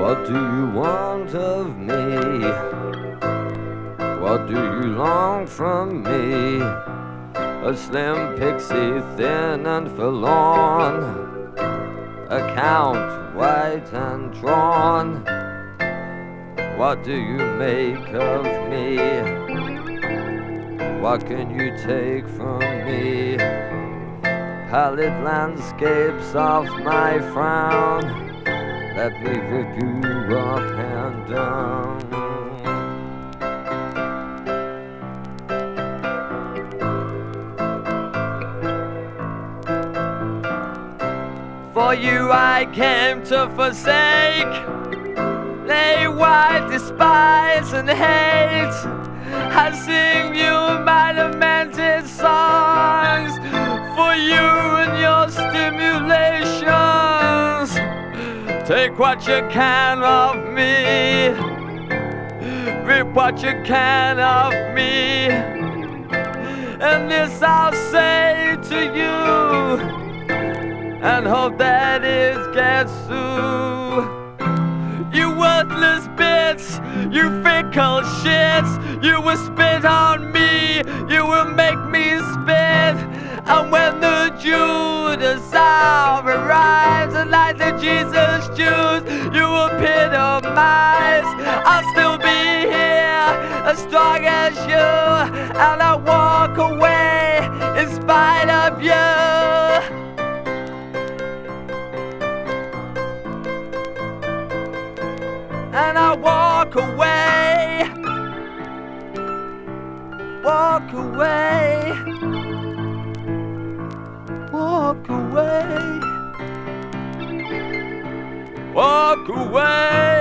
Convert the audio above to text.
What do you want of me? What do you long from me? A slim pixie, thin and forlorn, account white and drawn. What do you make of me? What can you take from me? Pallid landscapes of my frown. Let me rip you up and down. For you I came to forsake, lay wide, despise and hate. I sing you Take what you can of me, rip what you can of me, and this I'll say to you and hope that it gets through. You worthless bits, you fickle shits, you will spit on me, you will make me spit. And when the Jesus Jews, you epitomize. I'll still be here, as strong as you, and I walk away in spite of you. and I walk away, walk away, walk away, walk away.